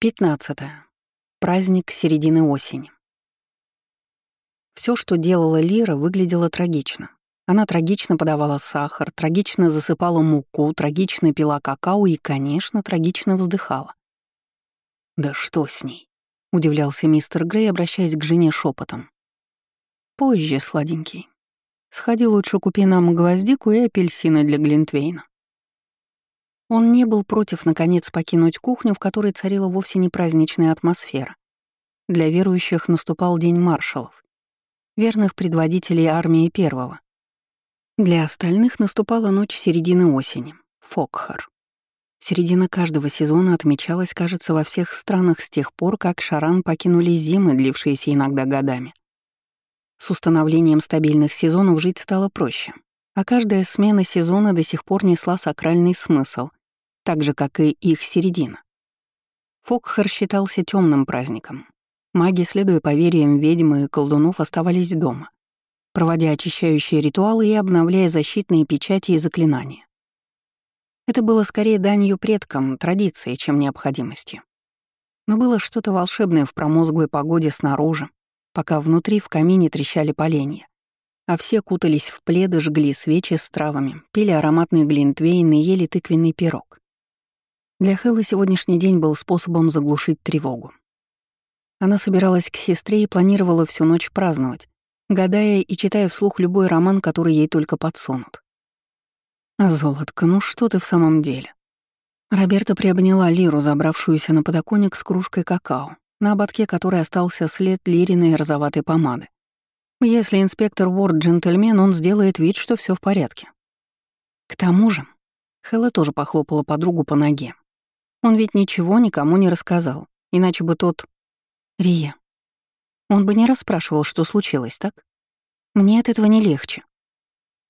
15. Праздник середины осени. Все, что делала Лира, выглядело трагично. Она трагично подавала сахар, трагично засыпала муку, трагично пила какао и, конечно, трагично вздыхала. «Да что с ней?» — удивлялся мистер Грей, обращаясь к жене шепотом. «Позже, сладенький. Сходи лучше купи нам гвоздику и апельсины для Глинтвейна. Он не был против, наконец, покинуть кухню, в которой царила вовсе не праздничная атмосфера. Для верующих наступал День маршалов, верных предводителей армии первого. Для остальных наступала ночь середины осени, Фокхар. Середина каждого сезона отмечалась, кажется, во всех странах с тех пор, как Шаран покинули зимы, длившиеся иногда годами. С установлением стабильных сезонов жить стало проще, а каждая смена сезона до сих пор несла сакральный смысл, так же, как и их середина. Фокхар считался темным праздником. Маги, следуя поверьям ведьмы и колдунов, оставались дома, проводя очищающие ритуалы и обновляя защитные печати и заклинания. Это было скорее данью предкам, традицией, чем необходимостью. Но было что-то волшебное в промозглой погоде снаружи, пока внутри в камине трещали поленья, а все кутались в пледы, жгли свечи с травами, пили ароматный глинтвейн и ели тыквенный пирог. Для Хэллы сегодняшний день был способом заглушить тревогу. Она собиралась к сестре и планировала всю ночь праздновать, гадая и читая вслух любой роман, который ей только подсунут. «Золотко, ну что ты в самом деле?» Роберта приобняла Лиру, забравшуюся на подоконник с кружкой какао, на ободке которой остался след Лириной розоватой помады. Если инспектор Уорд джентльмен, он сделает вид, что все в порядке. К тому же, Хэлла тоже похлопала подругу по ноге. Он ведь ничего никому не рассказал, иначе бы тот... Рия. Он бы не расспрашивал, что случилось, так? Мне от этого не легче.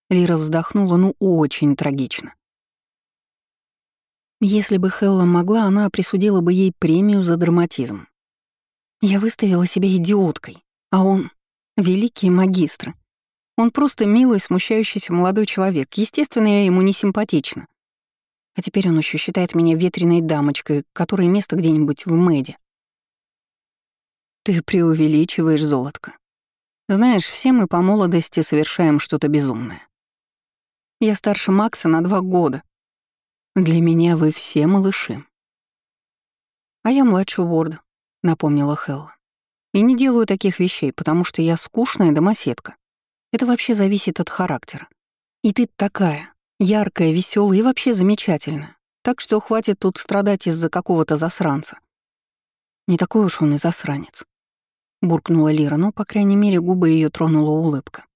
Лира вздохнула, ну, очень трагично. Если бы Хелла могла, она присудила бы ей премию за драматизм. Я выставила себя идиоткой, а он — великий магистр. Он просто милый, смущающийся молодой человек. Естественно, я ему не симпатична. А теперь он еще считает меня ветреной дамочкой, которой место где-нибудь в Мэде. Ты преувеличиваешь, золотко. Знаешь, все мы по молодости совершаем что-то безумное. Я старше Макса на два года. Для меня вы все малыши. А я младше Уорда, напомнила Хелла. И не делаю таких вещей, потому что я скучная домоседка. Это вообще зависит от характера. И ты такая, Яркая, веселая и вообще замечательная. Так что хватит тут страдать из-за какого-то засранца. Не такой уж он и засранец. Буркнула Лира, но, по крайней мере, губы ее тронула улыбка.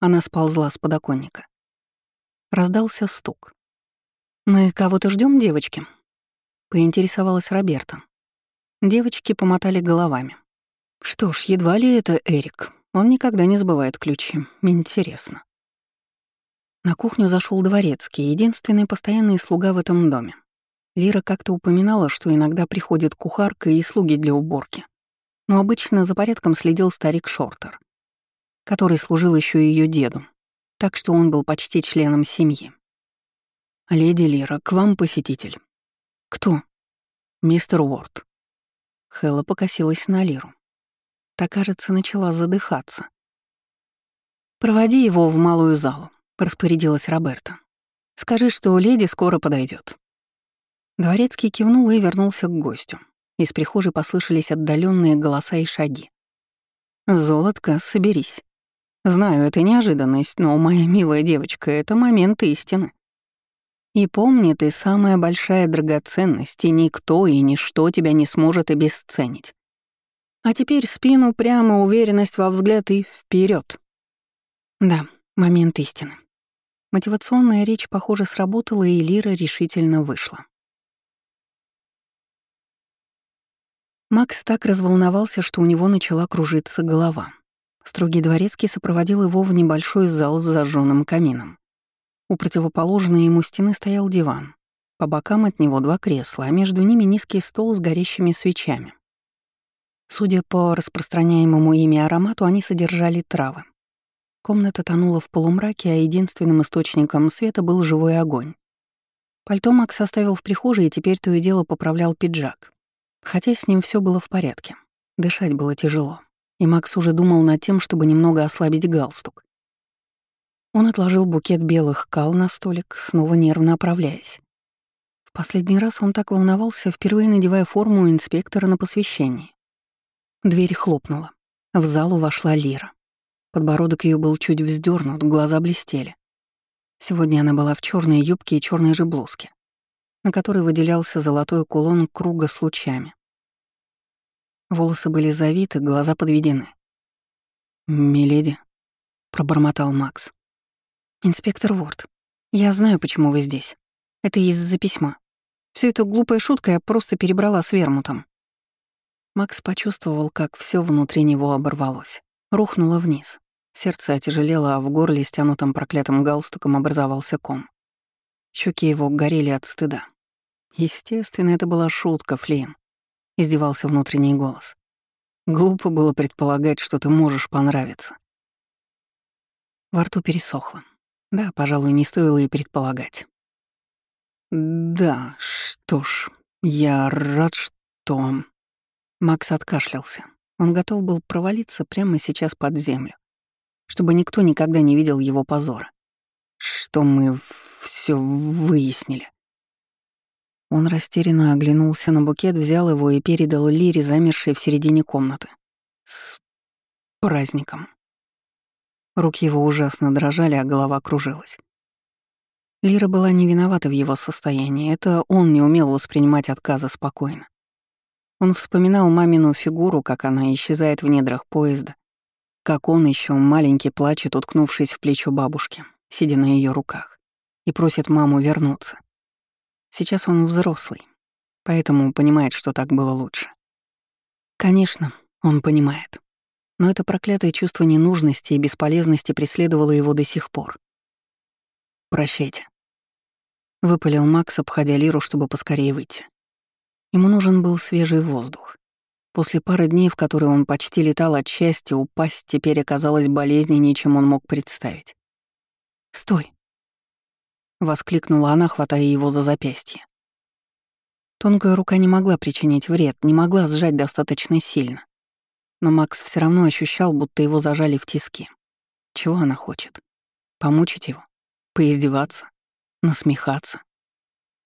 Она сползла с подоконника. Раздался стук. «Мы кого-то ждем, девочки?» Поинтересовалась Роберта. Девочки помотали головами. Что ж, едва ли это Эрик. Он никогда не забывает ключи. Интересно. На кухню зашел дворецкий, единственный постоянный слуга в этом доме. Лира как-то упоминала, что иногда приходит кухарка и слуги для уборки. Но обычно за порядком следил старик Шортер, который служил еще ее деду, так что он был почти членом семьи. «Леди Лира, к вам посетитель». «Кто?» «Мистер Уорд». Хэлла покосилась на Лиру. Та, кажется, начала задыхаться. «Проводи его в малую залу распорядилась Роберта. «Скажи, что леди скоро подойдет. Дворецкий кивнул и вернулся к гостю. Из прихожей послышались отдаленные голоса и шаги. «Золотко, соберись. Знаю, это неожиданность, но, моя милая девочка, это момент истины. И помни, ты самая большая драгоценность, и никто и ничто тебя не сможет обесценить. А теперь спину прямо, уверенность во взгляд и вперед. Да, момент истины. Мотивационная речь, похоже, сработала, и Лира решительно вышла. Макс так разволновался, что у него начала кружиться голова. Строгий дворецкий сопроводил его в небольшой зал с зажженным камином. У противоположной ему стены стоял диван. По бокам от него два кресла, а между ними низкий стол с горящими свечами. Судя по распространяемому ими аромату, они содержали травы. Комната тонула в полумраке, а единственным источником света был живой огонь. Пальто Макс оставил в прихожей и теперь то и дело поправлял пиджак. Хотя с ним все было в порядке. Дышать было тяжело, и Макс уже думал над тем, чтобы немного ослабить галстук. Он отложил букет белых кал на столик, снова нервно оправляясь. В последний раз он так волновался, впервые надевая форму инспектора на посвящении. Дверь хлопнула. В залу вошла Лира. Подбородок ее был чуть вздернут, глаза блестели. Сегодня она была в черной юбке и черной же блузке, на которой выделялся золотой кулон круга с лучами. Волосы были завиты, глаза подведены. «Миледи», — пробормотал Макс. «Инспектор Уорд, я знаю, почему вы здесь. Это из-за письма. Все это глупая шутка я просто перебрала с вермутом. Макс почувствовал, как все внутри него оборвалось. Рухнуло вниз. Сердце отяжелело, а в горле стянутым проклятым галстуком образовался ком. Щеки его горели от стыда. Естественно, это была шутка, Флин. Издевался внутренний голос. Глупо было предполагать, что ты можешь понравиться. Во рту пересохло. Да, пожалуй, не стоило и предполагать. Да, что ж, я рад, что... Макс откашлялся. Он готов был провалиться прямо сейчас под землю, чтобы никто никогда не видел его позора. Что мы все выяснили. Он растерянно оглянулся на букет, взял его и передал Лире, замершей в середине комнаты. С праздником. Руки его ужасно дрожали, а голова кружилась. Лира была не виновата в его состоянии, это он не умел воспринимать отказы спокойно. Он вспоминал мамину фигуру, как она исчезает в недрах поезда, как он еще маленький плачет, уткнувшись в плечо бабушки, сидя на ее руках, и просит маму вернуться. Сейчас он взрослый, поэтому понимает, что так было лучше. Конечно, он понимает. Но это проклятое чувство ненужности и бесполезности преследовало его до сих пор. «Прощайте», — выпалил Макс, обходя Лиру, чтобы поскорее выйти. Ему нужен был свежий воздух. После пары дней, в которые он почти летал от счастья, упасть теперь оказалось болезненнее, чем он мог представить. «Стой!» — воскликнула она, хватая его за запястье. Тонкая рука не могла причинить вред, не могла сжать достаточно сильно. Но Макс все равно ощущал, будто его зажали в тиски. Чего она хочет? Помучить его? Поиздеваться? Насмехаться?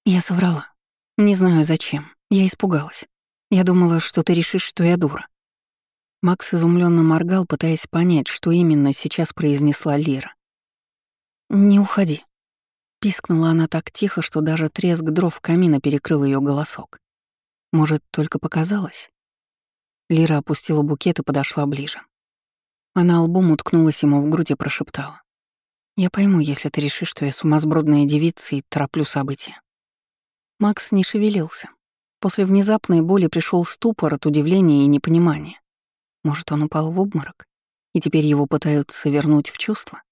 Я соврала. Не знаю зачем. Я испугалась. Я думала, что ты решишь, что я дура. Макс изумленно моргал, пытаясь понять, что именно сейчас произнесла Лира. «Не уходи», — пискнула она так тихо, что даже треск дров камина перекрыл ее голосок. Может, только показалось? Лира опустила букет и подошла ближе. Она албом уткнулась ему в грудь и прошептала. «Я пойму, если ты решишь, что я сумасбродная девица и тороплю события». Макс не шевелился, После внезапной боли пришел ступор от удивления и непонимания. Может, он упал в обморок, и теперь его пытаются вернуть в чувство?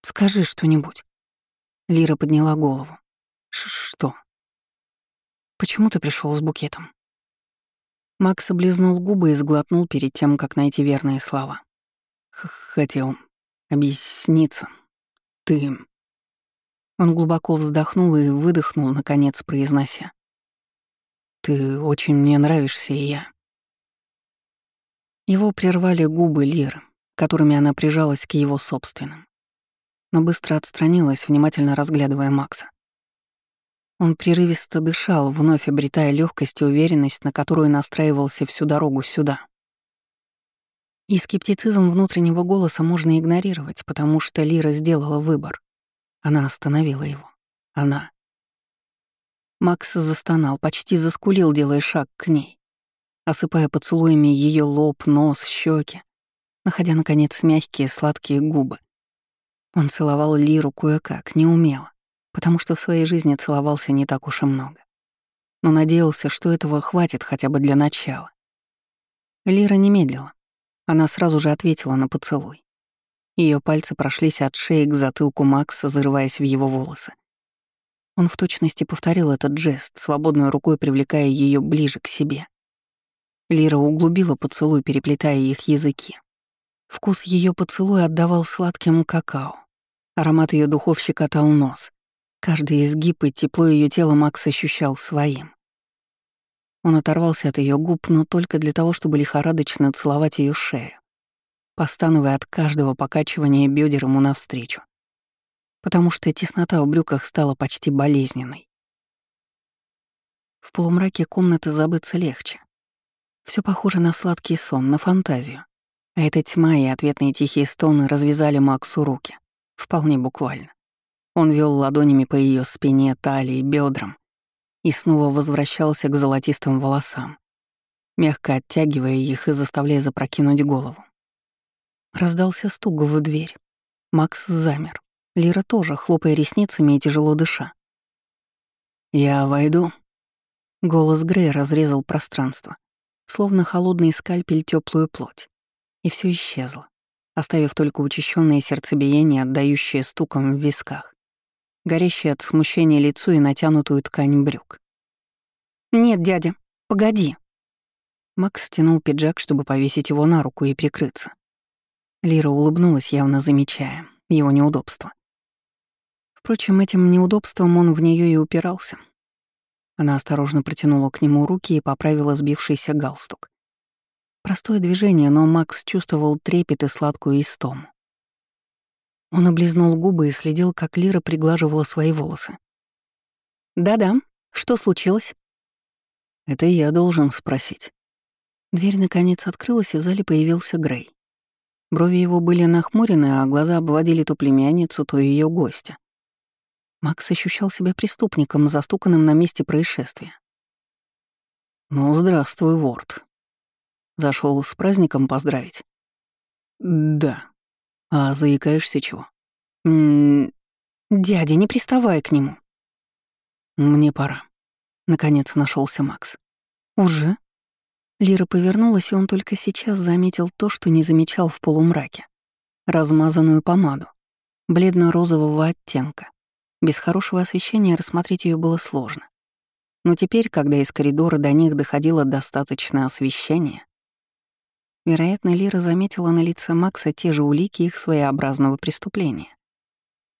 «Скажи что-нибудь». Лира подняла голову. «Что?» «Почему ты пришел с букетом?» Макс облизнул губы и сглотнул перед тем, как найти верные слова. «Хотел объясниться. Ты...» Он глубоко вздохнул и выдохнул, наконец произнося. Ты очень мне нравишься, и я...» Его прервали губы Лиры, которыми она прижалась к его собственным. Но быстро отстранилась, внимательно разглядывая Макса. Он прерывисто дышал, вновь обретая легкость и уверенность, на которую настраивался всю дорогу сюда. И скептицизм внутреннего голоса можно игнорировать, потому что Лира сделала выбор. Она остановила его. Она. Макс застонал, почти заскулил, делая шаг к ней, осыпая поцелуями ее лоб, нос, щеки, находя, наконец, мягкие сладкие губы. Он целовал Лиру кое-как, неумело, потому что в своей жизни целовался не так уж и много. Но надеялся, что этого хватит хотя бы для начала. Лира не медлила. Она сразу же ответила на поцелуй. Ее пальцы прошлись от шеи к затылку Макса, зарываясь в его волосы. Он в точности повторил этот жест, свободной рукой привлекая ее ближе к себе. Лира углубила поцелуй, переплетая их языки. Вкус ее поцелуя отдавал сладким какао. Аромат ее духов щекотал нос. Каждый изгиб и тепло ее тела Макс ощущал своим. Он оторвался от ее губ, но только для того, чтобы лихорадочно целовать ее шею, постановая от каждого покачивания бедер ему навстречу, потому что теснота в брюках стала почти болезненной. В полумраке комнаты забыться легче. Все похоже на сладкий сон, на фантазию. А эта тьма и ответные тихие стоны развязали Максу руки. Вполне буквально. Он вел ладонями по ее спине, талии, бедрам и снова возвращался к золотистым волосам, мягко оттягивая их и заставляя запрокинуть голову. Раздался стук в дверь. Макс замер. Лира тоже, хлопая ресницами и тяжело дыша. «Я войду». Голос Грея разрезал пространство, словно холодный скальпель теплую плоть, и все исчезло, оставив только учащенное сердцебиение, отдающее стуком в висках, горящее от смущения лицо и натянутую ткань брюк. «Нет, дядя, погоди!» Макс стянул пиджак, чтобы повесить его на руку и прикрыться. Лира улыбнулась, явно замечая его неудобство. Впрочем, этим неудобством он в нее и упирался. Она осторожно протянула к нему руки и поправила сбившийся галстук. Простое движение, но Макс чувствовал трепет и сладкую истому. Он облизнул губы и следил, как Лира приглаживала свои волосы. «Да-да, что случилось?» «Это я должен спросить». Дверь наконец открылась, и в зале появился Грей. Брови его были нахмурены, а глаза обводили то племянницу, то ее гостя. Макс ощущал себя преступником, застуканным на месте происшествия. «Ну, здравствуй, Ворд. Зашел с праздником поздравить?» «Да. А заикаешься чего?» «М -м «Дядя, не приставай к нему». «Мне пора». Наконец нашелся Макс. «Уже?» Лира повернулась, и он только сейчас заметил то, что не замечал в полумраке. Размазанную помаду, бледно-розового оттенка. Без хорошего освещения рассмотреть ее было сложно. Но теперь, когда из коридора до них доходило достаточное освещение, вероятно, Лира заметила на лице Макса те же улики их своеобразного преступления.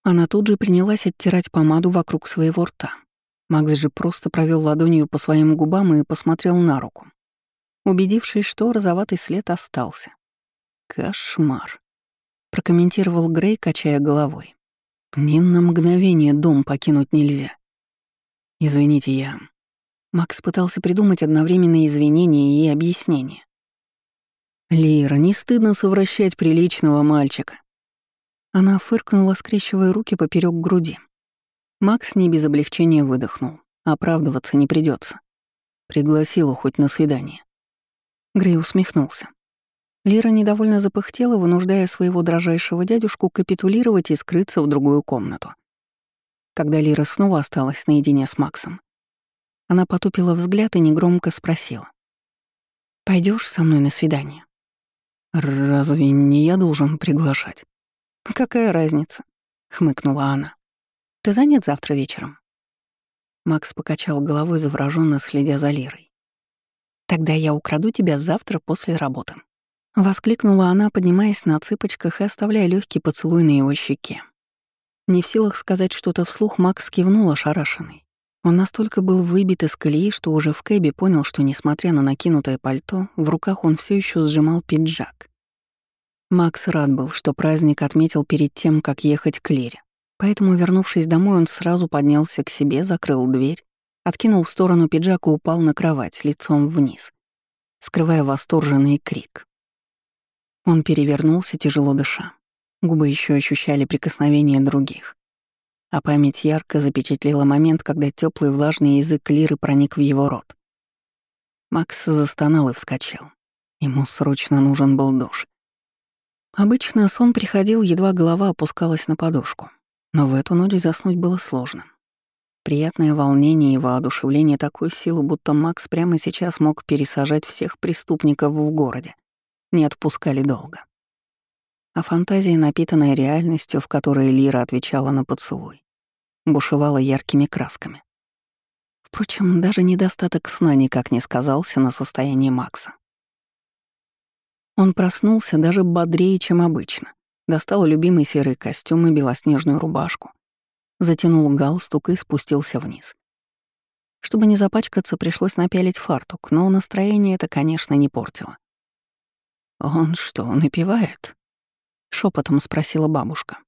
Она тут же принялась оттирать помаду вокруг своего рта. Макс же просто провел ладонью по своим губам и посмотрел на руку убедившись, что розоватый след остался. «Кошмар», — прокомментировал Грей, качая головой. «Ни на мгновение дом покинуть нельзя. Извините, я...» Макс пытался придумать одновременно извинения и объяснения. «Лира, не стыдно совращать приличного мальчика?» Она фыркнула, скрещивая руки поперек груди. Макс не без облегчения выдохнул. Оправдываться не придется. Пригласила хоть на свидание. Грей усмехнулся. Лира недовольно запыхтела, вынуждая своего дрожайшего дядюшку капитулировать и скрыться в другую комнату. Когда Лира снова осталась наедине с Максом, она потупила взгляд и негромко спросила. Пойдешь со мной на свидание?» «Разве не я должен приглашать?» «Какая разница?» — хмыкнула она. «Ты занят завтра вечером?» Макс покачал головой, завороженно следя за Лирой. Тогда я украду тебя завтра после работы». Воскликнула она, поднимаясь на цыпочках и оставляя легкий поцелуй на его щеке. Не в силах сказать что-то вслух, Макс кивнул ошарашенный. Он настолько был выбит из колеи, что уже в кэбе понял, что, несмотря на накинутое пальто, в руках он все еще сжимал пиджак. Макс рад был, что праздник отметил перед тем, как ехать к Лере. Поэтому, вернувшись домой, он сразу поднялся к себе, закрыл дверь Откинул в сторону пиджак и упал на кровать, лицом вниз, скрывая восторженный крик. Он перевернулся, тяжело дыша. Губы еще ощущали прикосновение других. А память ярко запечатлела момент, когда теплый влажный язык Лиры проник в его рот. Макс застонал и вскочил. Ему срочно нужен был душ. Обычно сон приходил, едва голова опускалась на подушку. Но в эту ночь заснуть было сложно. Приятное волнение и воодушевление такой силы, будто Макс прямо сейчас мог пересажать всех преступников в городе. Не отпускали долго. А фантазия, напитанная реальностью, в которой Лира отвечала на поцелуй, бушевала яркими красками. Впрочем, даже недостаток сна никак не сказался на состоянии Макса. Он проснулся даже бодрее, чем обычно. Достал любимый серый костюм и белоснежную рубашку, затянул галстук и спустился вниз. Чтобы не запачкаться, пришлось напялить фартук, но настроение это, конечно, не портило. «Он что, напевает?» — шепотом спросила бабушка.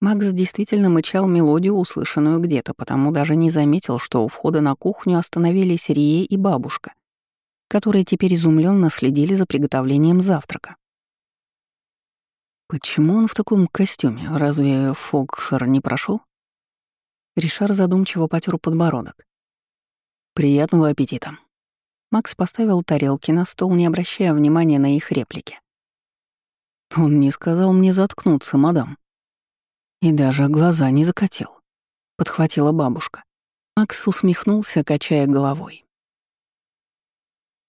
Макс действительно мычал мелодию, услышанную где-то, потому даже не заметил, что у входа на кухню остановились Рие и бабушка, которые теперь изумленно следили за приготовлением завтрака. «Почему он в таком костюме? Разве Фогхар не прошел? Ришар задумчиво потер подбородок. «Приятного аппетита». Макс поставил тарелки на стол, не обращая внимания на их реплики. «Он не сказал мне заткнуться, мадам», и даже глаза не закатил. Подхватила бабушка. Макс усмехнулся, качая головой.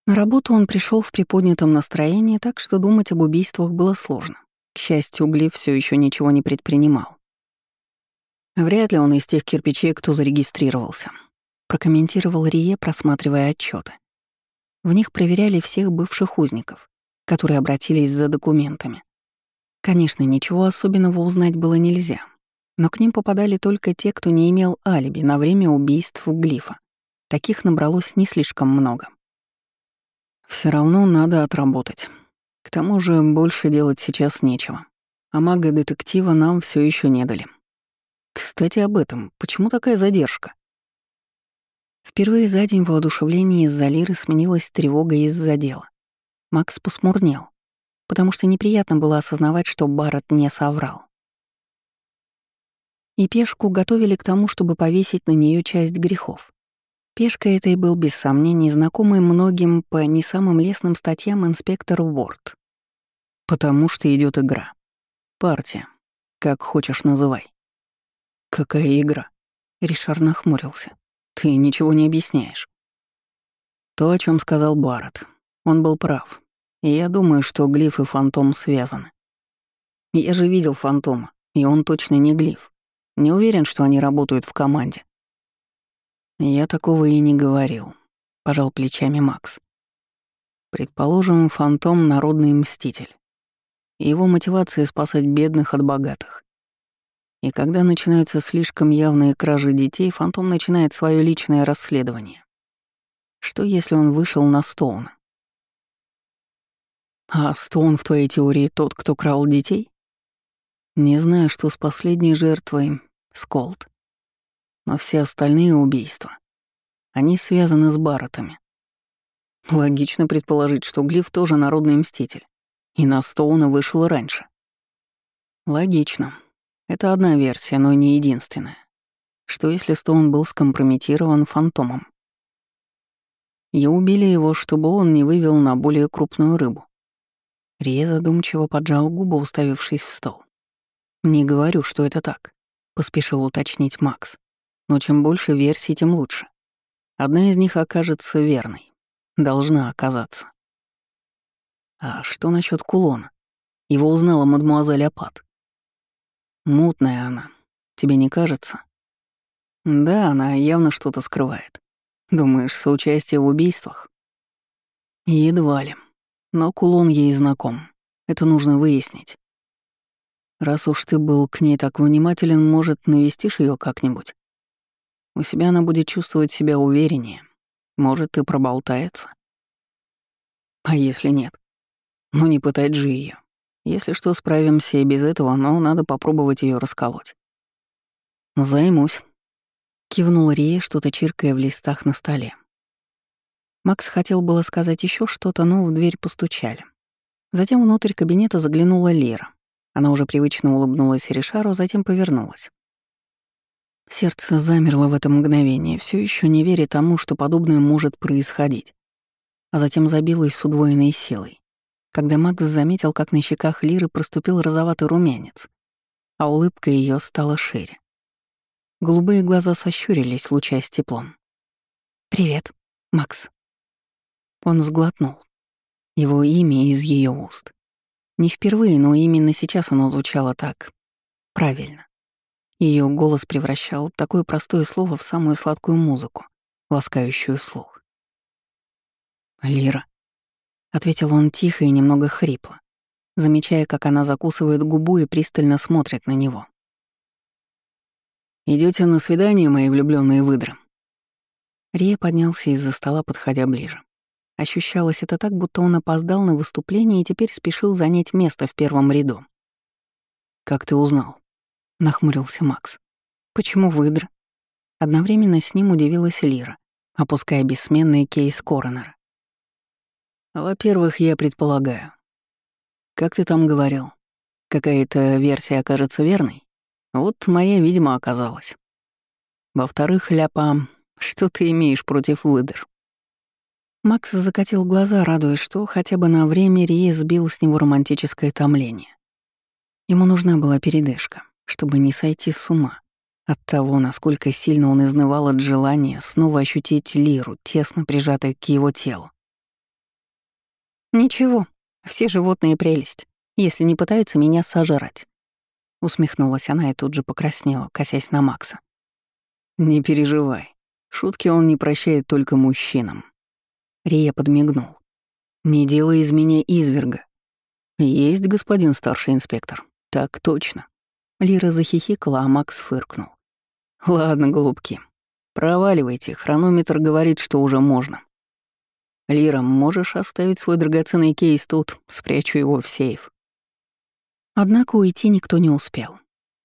На работу он пришел в приподнятом настроении, так что думать об убийствах было сложно. К счастью, Глиф все еще ничего не предпринимал. Вряд ли он из тех кирпичей, кто зарегистрировался, прокомментировал Рие, просматривая отчеты. В них проверяли всех бывших узников, которые обратились за документами. Конечно, ничего особенного узнать было нельзя, но к ним попадали только те, кто не имел алиби на время убийств Глифа. Таких набралось не слишком много. Все равно надо отработать. К тому же больше делать сейчас нечего. А мага-детектива нам все еще не дали. Кстати, об этом. Почему такая задержка? Впервые за день воодушевление из-за Лиры сменилось тревогой из-за дела. Макс посмурнел потому что неприятно было осознавать, что Барретт не соврал. И пешку готовили к тому, чтобы повесить на нее часть грехов. Пешка этой был, без сомнений, знакомый многим по не самым лестным статьям инспектор Уорд. Потому что идет игра. Партия. Как хочешь называй. Какая игра? Ришар нахмурился. Ты ничего не объясняешь. То, о чем сказал Барретт. Он был прав. И я думаю, что глиф и фантом связаны. Я же видел фантома, и он точно не глиф. Не уверен, что они работают в команде. Я такого и не говорил, пожал плечами Макс. Предположим, фантом — народный мститель. его мотивация — спасать бедных от богатых. И когда начинаются слишком явные кражи детей, фантом начинает свое личное расследование. Что если он вышел на Стоуна? А Стоун в твоей теории тот, кто крал детей? Не знаю, что с последней жертвой — Сколд. Но все остальные убийства, они связаны с Барретами. Логично предположить, что Глиф тоже народный мститель, и на Стоуна вышел раньше. Логично. Это одна версия, но не единственная. Что если Стоун был скомпрометирован фантомом? И убили его, чтобы он не вывел на более крупную рыбу. Рия задумчиво поджал губы, уставившись в стол. «Не говорю, что это так», — поспешил уточнить Макс. «Но чем больше версий, тем лучше. Одна из них окажется верной. Должна оказаться». «А что насчет кулона? Его узнала мадмуазель Апат». «Мутная она. Тебе не кажется?» «Да, она явно что-то скрывает. Думаешь, соучастие в убийствах?» «Едва ли», но кулон ей знаком. Это нужно выяснить. Раз уж ты был к ней так внимателен, может, навестишь ее как-нибудь? У себя она будет чувствовать себя увереннее. Может, и проболтается. А если нет? Ну не пытать же ее. Если что, справимся и без этого, но надо попробовать ее расколоть. Займусь. Кивнул Рия, что-то чиркая в листах на столе. Макс хотел было сказать еще что-то, но в дверь постучали. Затем внутрь кабинета заглянула Лера. Она уже привычно улыбнулась Ришару, затем повернулась. Сердце замерло в это мгновение, все еще не веря тому, что подобное может происходить. А затем забилось с удвоенной силой, когда Макс заметил, как на щеках Лиры проступил розоватый румянец, а улыбка ее стала шире. Голубые глаза сощурились, лучась теплом. «Привет, Макс», он сглотнул. Его имя из ее уст. Не впервые, но именно сейчас оно звучало так. Правильно. Ее голос превращал такое простое слово в самую сладкую музыку, ласкающую слух. «Лира», — ответил он тихо и немного хрипло, замечая, как она закусывает губу и пристально смотрит на него. Идете на свидание, мои влюбленные выдры?» Рия поднялся из-за стола, подходя ближе. Ощущалось это так, будто он опоздал на выступление и теперь спешил занять место в первом ряду. «Как ты узнал?» — нахмурился Макс. «Почему выдра?» Одновременно с ним удивилась Лира, опуская бессменный кейс коронера. «Во-первых, я предполагаю. Как ты там говорил? Какая-то версия окажется верной? Вот моя, видимо, оказалась. Во-вторых, Ляпа, что ты имеешь против выдр?» Макс закатил глаза, радуясь, что хотя бы на время Рие сбил с него романтическое томление. Ему нужна была передышка, чтобы не сойти с ума от того, насколько сильно он изнывал от желания снова ощутить лиру, тесно прижатой к его телу. «Ничего, все животные прелесть, если не пытаются меня сожрать», — усмехнулась она и тут же покраснела, косясь на Макса. «Не переживай, шутки он не прощает только мужчинам», Рия подмигнул. «Не делай из меня изверга». «Есть, господин старший инспектор». «Так точно». Лира захихикала, а Макс фыркнул. «Ладно, голубки, проваливайте, хронометр говорит, что уже можно». «Лира, можешь оставить свой драгоценный кейс тут, спрячу его в сейф». Однако уйти никто не успел.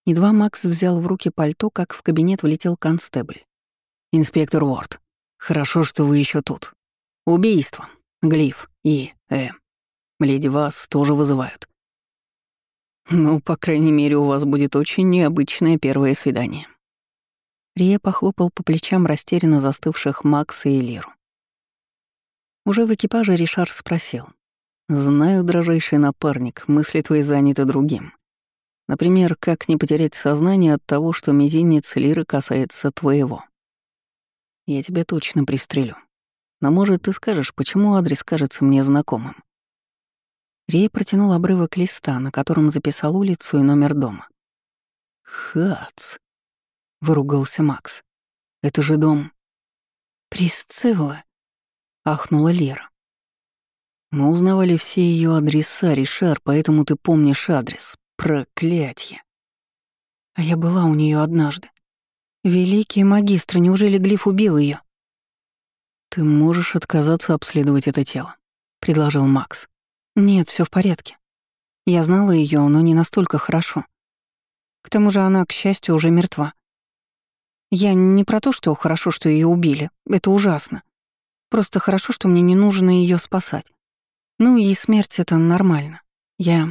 Едва Макс взял в руки пальто, как в кабинет влетел констебль. «Инспектор Уорд, хорошо, что вы еще тут. Убийство. Глиф и э. Леди вас тоже вызывают. Ну, по крайней мере, у вас будет очень необычное первое свидание. Рия похлопал по плечам растерянно застывших Макса и Лиру. Уже в экипаже Ришар спросил. «Знаю, дрожайший напарник, мысли твои заняты другим. Например, как не потерять сознание от того, что мизинец Лиры касается твоего. Я тебя точно пристрелю. Но, может, ты скажешь, почему адрес кажется мне знакомым?» Рей протянул обрывок листа, на котором записал улицу и номер дома. «Хац», — выругался Макс. «Это же дом...» «Присцилла», — ахнула Лера. «Мы узнавали все ее адреса, Ришар, поэтому ты помнишь адрес. Проклятье!» А я была у нее однажды. Великий магистр, неужели Глиф убил ее? «Ты можешь отказаться обследовать это тело», — предложил Макс. «Нет, все в порядке. Я знала ее, но не настолько хорошо. К тому же она, к счастью, уже мертва. Я не про то, что хорошо, что ее убили. Это ужасно. Просто хорошо, что мне не нужно ее спасать. Ну и смерть — это нормально. Я...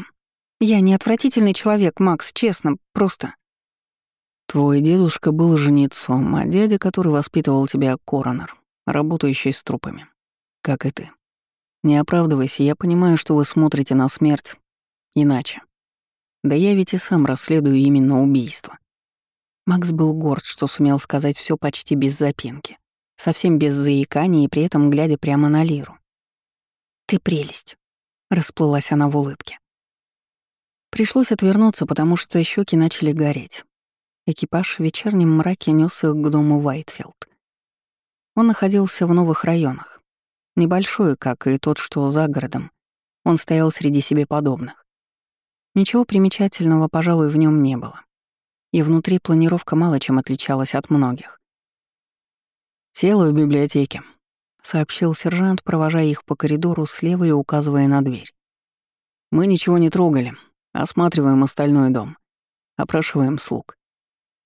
Я не отвратительный человек, Макс, честно, просто... Твой дедушка был жнецом, а дядя, который воспитывал тебя, коронер работающий с трупами. Как и ты. Не оправдывайся, я понимаю, что вы смотрите на смерть иначе. Да я ведь и сам расследую именно убийство. Макс был горд, что сумел сказать все почти без запинки, совсем без заикания и при этом глядя прямо на Лиру. «Ты прелесть», — расплылась она в улыбке. Пришлось отвернуться, потому что щеки начали гореть. Экипаж в вечернем мраке нес их к дому Уайтфилд. Он находился в новых районах. Небольшой, как и тот, что за городом. Он стоял среди себе подобных. Ничего примечательного, пожалуй, в нем не было. И внутри планировка мало чем отличалась от многих. «Тело в библиотеке», — сообщил сержант, провожая их по коридору слева и указывая на дверь. «Мы ничего не трогали, осматриваем остальной дом, опрашиваем слуг.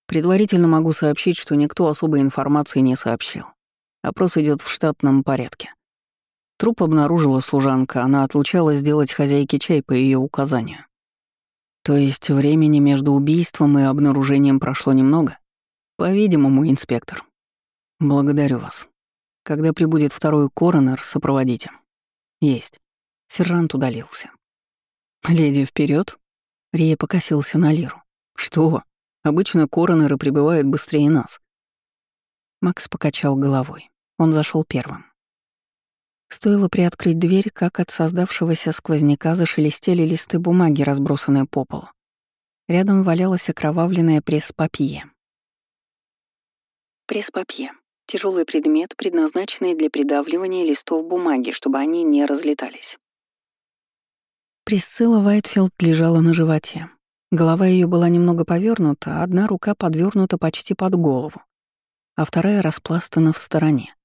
Предварительно могу сообщить, что никто особой информации не сообщил. Опрос идет в штатном порядке. Труп обнаружила служанка, она отлучалась сделать хозяйке чай по ее указанию. То есть времени между убийством и обнаружением прошло немного? По-видимому, инспектор. Благодарю вас. Когда прибудет второй коронер, сопроводите. Есть. Сержант удалился. Леди вперед. Рия покосился на Лиру. Что? Обычно коронеры прибывают быстрее нас. Макс покачал головой. Он зашел первым. Стоило приоткрыть дверь, как от создавшегося сквозняка зашелестели листы бумаги, разбросанные по полу. Рядом валялось окровавленное пресс-папье. Пресс-папье — тяжелый предмет, предназначенный для придавливания листов бумаги, чтобы они не разлетались. Присцилла Вайтфилд лежала на животе. Голова ее была немного повернута, одна рука подвернута почти под голову, а вторая распластана в стороне.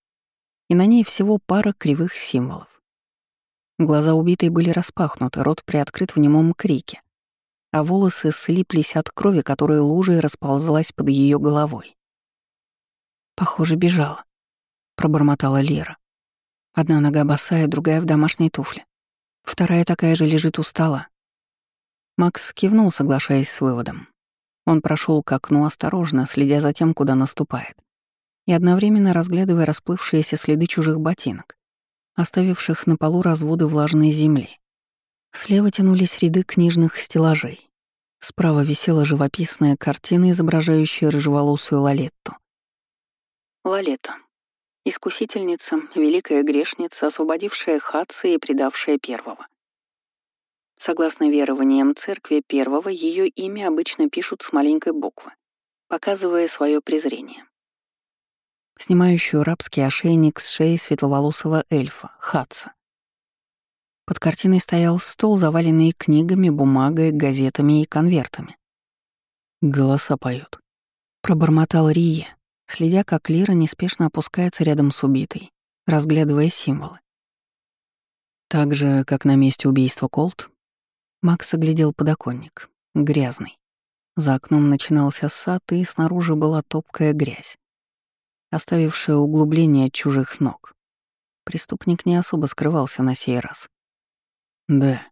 и на ней всего пара кривых символов. Глаза убитой были распахнуты, рот приоткрыт в немом крике, а волосы слиплись от крови, которая лужей расползлась под ее головой. «Похоже, бежала», — пробормотала Лера. Одна нога босая, другая в домашней туфле. Вторая такая же лежит у стола. Макс кивнул, соглашаясь с выводом. Он прошел к окну осторожно, следя за тем, куда наступает, и одновременно разглядывая расплывшиеся следы чужих ботинок, оставивших на полу разводы влажной земли. Слева тянулись ряды книжных стеллажей. Справа висела живописная картина, изображающая рыжеволосую Лалетту. Лалета. Искусительница, великая грешница, освободившая Хатса и предавшая первого. Согласно верованиям церкви первого, ее имя обычно пишут с маленькой буквы, показывая свое презрение. Снимающую рабский ошейник с шеи светловолосого эльфа, Хатса. Под картиной стоял стол, заваленный книгами, бумагой, газетами и конвертами. «Голоса поют», — пробормотал Рия, следя, как Лира неспешно опускается рядом с убитой, разглядывая символы. Так же, как на месте убийства Колт, Макс оглядел подоконник, грязный. За окном начинался сад, и снаружи была топкая грязь, оставившая углубление от чужих ног. Преступник не особо скрывался на сей раз. «Да».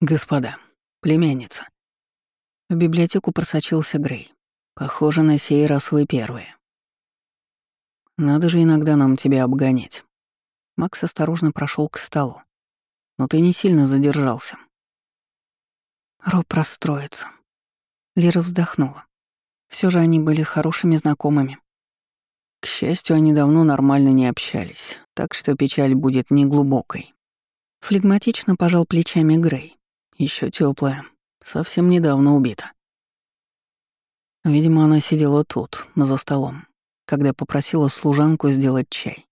«Господа, племянница». В библиотеку просочился Грей. Похоже, на сей раз вы первые. Надо же иногда нам тебя обгонять. Макс осторожно прошел к столу. Но ты не сильно задержался. Роб расстроится. Лира вздохнула. Все же они были хорошими знакомыми. К счастью, они давно нормально не общались, так что печаль будет неглубокой. Флегматично пожал плечами Грей. Еще теплая, совсем недавно убита. Видимо, она сидела тут, за столом, когда попросила служанку сделать чай.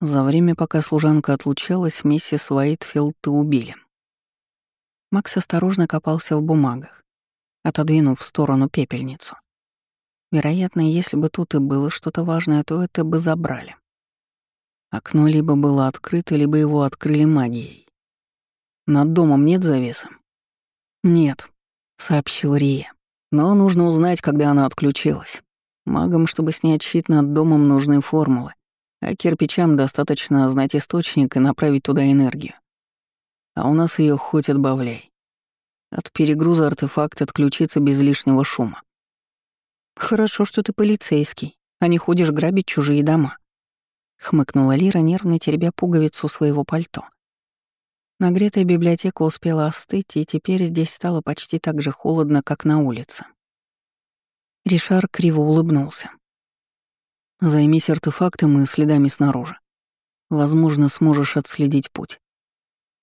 За время, пока служанка отлучалась, миссис Уайтфилд убили. Макс осторожно копался в бумагах, отодвинув в сторону пепельницу. Вероятно, если бы тут и было что-то важное, то это бы забрали. Окно либо было открыто, либо его открыли магией. «Над домом нет завесы?» «Нет», — сообщил Рия. Но нужно узнать, когда она отключилась. Магам, чтобы снять щит над домом, нужны формулы, а кирпичам достаточно знать источник и направить туда энергию. А у нас ее хоть отбавляй. От перегруза артефакт отключится без лишнего шума. «Хорошо, что ты полицейский, а не ходишь грабить чужие дома», — хмыкнула Лира, нервно теребя пуговицу своего пальто. Нагретая библиотека успела остыть, и теперь здесь стало почти так же холодно, как на улице. Ришар криво улыбнулся. «Займись артефактом и следами снаружи. Возможно, сможешь отследить путь».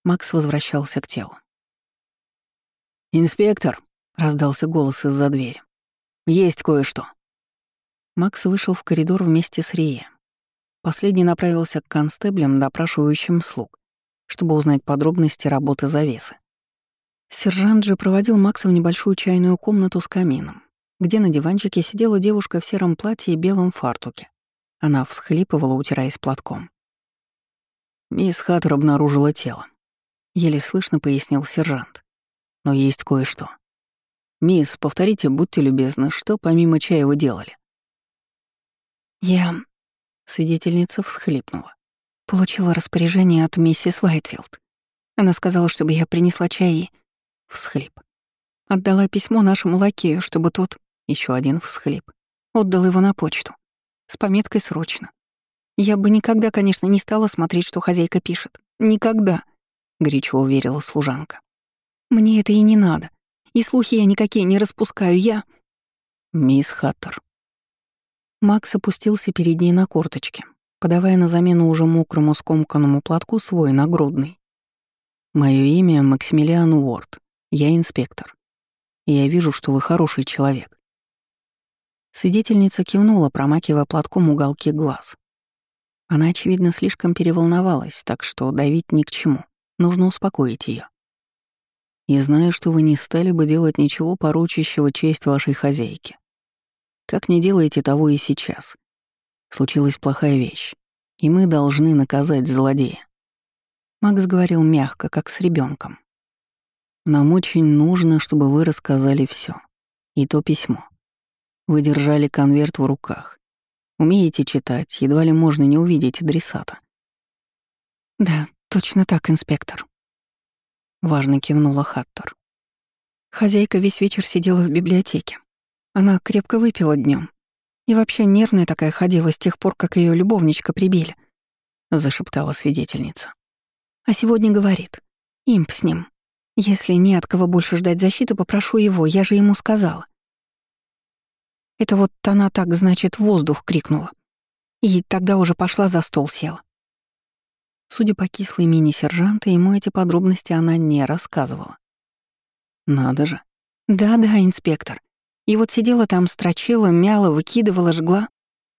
Макс возвращался к телу. «Инспектор!» — раздался голос из-за двери. «Есть кое-что». Макс вышел в коридор вместе с Рие. Последний направился к констеблям, допрашивающим слуг чтобы узнать подробности работы завесы. Сержант же проводил Макса в небольшую чайную комнату с камином, где на диванчике сидела девушка в сером платье и белом фартуке. Она всхлипывала, утираясь платком. Мисс Хаттер обнаружила тело. Еле слышно пояснил сержант. Но есть кое-что. «Мисс, повторите, будьте любезны, что помимо чая вы делали?» «Я...» — свидетельница всхлипнула. Получила распоряжение от миссис Уайтфилд. Она сказала, чтобы я принесла чай и... Всхлип. Отдала письмо нашему лакею, чтобы тот... еще один всхлип. Отдал его на почту. С пометкой «Срочно». Я бы никогда, конечно, не стала смотреть, что хозяйка пишет. Никогда, — горячо уверила служанка. Мне это и не надо. И слухи я никакие не распускаю, я... Мисс Хаттер. Макс опустился перед ней на корточки, подавая на замену уже мокрому скомканному платку свой нагрудный. Мое имя Максимилиан Уорд. Я инспектор. И я вижу, что вы хороший человек. Свидетельница кивнула, промакивая платком уголки глаз. Она, очевидно, слишком переволновалась, так что давить ни к чему. Нужно успокоить ее. И знаю, что вы не стали бы делать ничего порочащего честь вашей хозяйке. Как не делаете того и сейчас. Случилась плохая вещь, и мы должны наказать злодея. Макс говорил мягко, как с ребенком. Нам очень нужно, чтобы вы рассказали все. И то письмо. Вы держали конверт в руках. Умеете читать, едва ли можно не увидеть адресата. «Да, точно так, инспектор», — важно кивнула Хаттер. Хозяйка весь вечер сидела в библиотеке. Она крепко выпила днем и вообще нервная такая ходила с тех пор, как ее любовничка прибили, зашептала свидетельница. А сегодня говорит, имп с ним. Если не от кого больше ждать защиты, попрошу его, я же ему сказала. Это вот она так, значит, воздух крикнула. И тогда уже пошла за стол села. Судя по кислой мини-сержанта, ему эти подробности она не рассказывала. Надо же. Да-да, инспектор. И вот сидела там, строчила, мяла, выкидывала, жгла.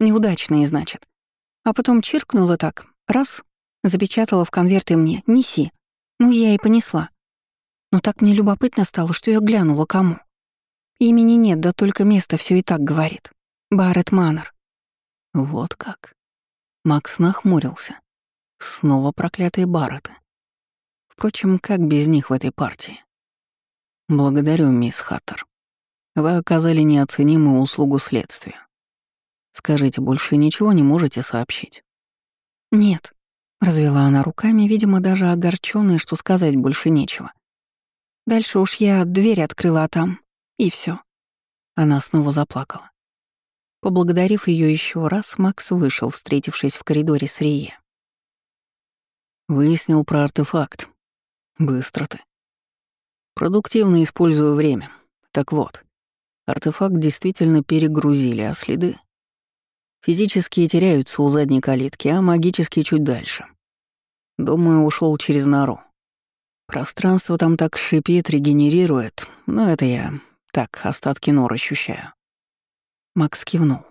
Неудачные, значит. А потом чиркнула так, раз, запечатала в конверт мне «неси». Ну, я и понесла. Но так мне любопытно стало, что я глянула кому. Имени нет, да только место все и так говорит. Барретт Маннер. Вот как. Макс нахмурился. Снова проклятые Барретты. Впрочем, как без них в этой партии? Благодарю, мисс Хаттер. Вы оказали неоценимую услугу следствию. Скажите, больше ничего не можете сообщить? Нет. Развела она руками, видимо, даже огорченная, что сказать больше нечего. Дальше уж я дверь открыла, а там и все. Она снова заплакала. Поблагодарив ее еще раз, Макс вышел, встретившись в коридоре с Рие. Выяснил про артефакт. Быстро ты. Продуктивно использую время. Так вот, артефакт действительно перегрузили, а следы Физические теряются у задней калитки, а магические чуть дальше. Думаю, ушел через нору. Пространство там так шипит, регенерирует, но это я так остатки нор ощущаю. Макс кивнул.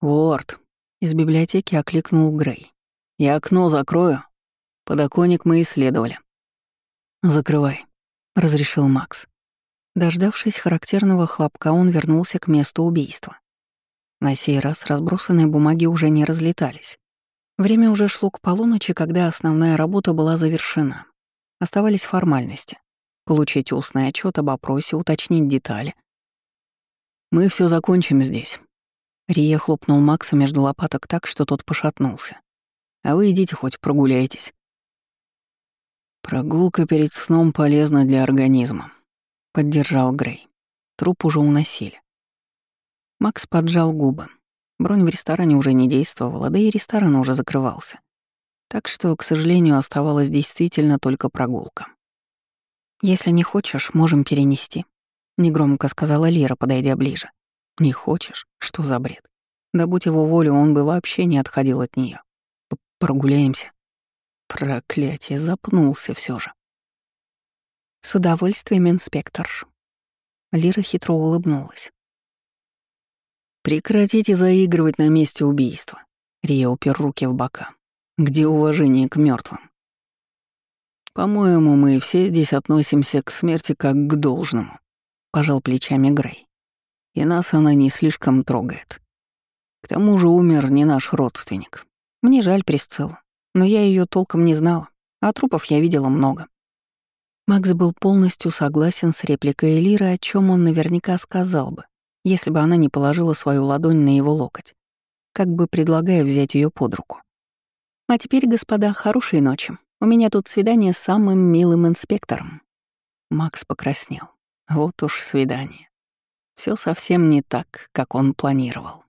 «Уорд», — из библиотеки окликнул Грей. «Я окно закрою. Подоконник мы исследовали». «Закрывай», — разрешил Макс. Дождавшись характерного хлопка, он вернулся к месту убийства. На сей раз разбросанные бумаги уже не разлетались. Время уже шло к полуночи, когда основная работа была завершена. Оставались формальности. Получить устный отчет об опросе, уточнить детали. «Мы все закончим здесь». Рия хлопнул Макса между лопаток так, что тот пошатнулся. «А вы идите хоть прогуляйтесь». «Прогулка перед сном полезна для организма», — поддержал Грей. Труп уже уносили. Макс поджал губы. Бронь в ресторане уже не действовала, да и ресторан уже закрывался. Так что, к сожалению, оставалась действительно только прогулка. «Если не хочешь, можем перенести», — негромко сказала Лира, подойдя ближе. «Не хочешь? Что за бред? Да будь его волю, он бы вообще не отходил от нее. Прогуляемся». Проклятие, запнулся все же. «С удовольствием, инспектор». Лира хитро улыбнулась. «Прекратите заигрывать на месте убийства», — Рия упер руки в бока. «Где уважение к мертвым? «По-моему, мы все здесь относимся к смерти как к должному», — пожал плечами Грей. «И нас она не слишком трогает. К тому же умер не наш родственник. Мне жаль Присциллу, но я ее толком не знала, а трупов я видела много». Макс был полностью согласен с репликой Элиры, о чем он наверняка сказал бы, если бы она не положила свою ладонь на его локоть, как бы предлагая взять ее под руку. «А теперь, господа, хорошей ночи. У меня тут свидание с самым милым инспектором». Макс покраснел. Вот уж свидание. Все совсем не так, как он планировал.